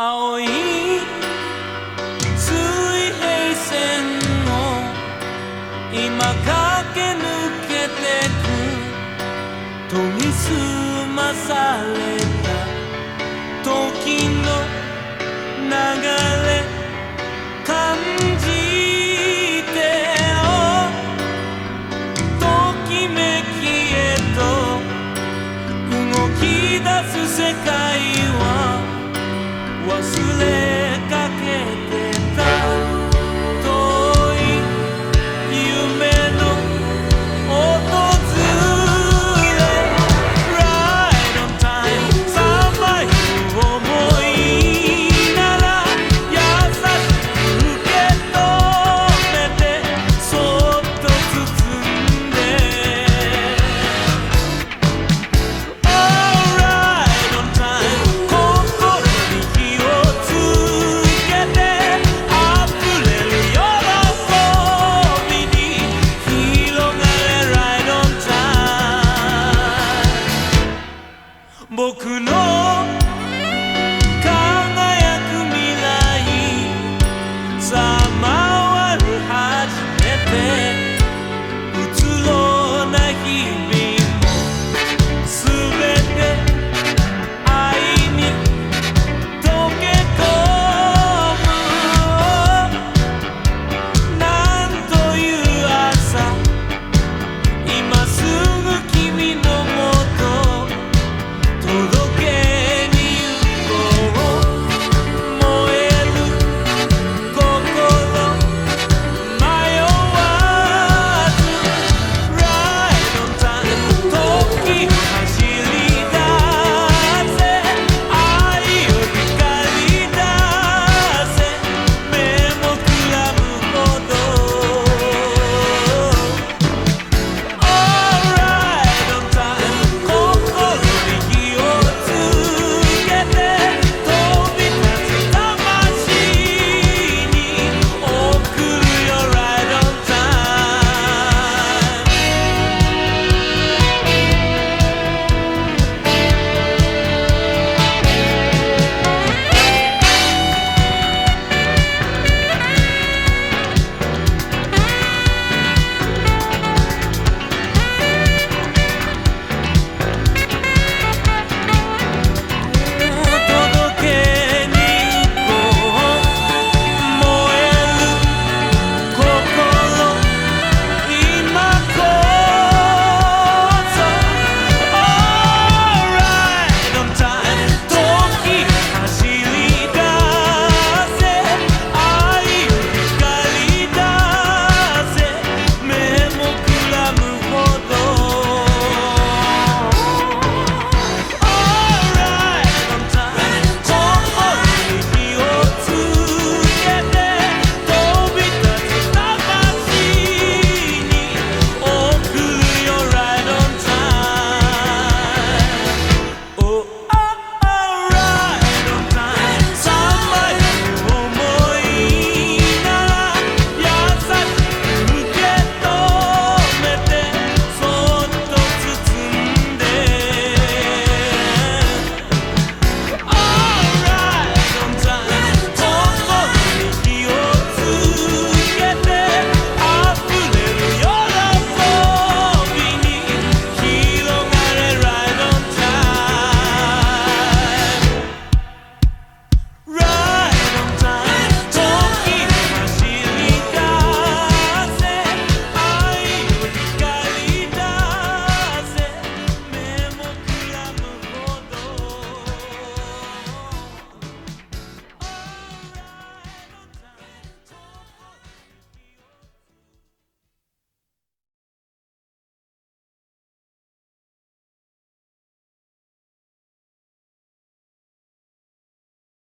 青い水平線を今駆け抜けてく研ぎ澄まされた時の流れ感じてよときめきへと動き出す世界 was. there.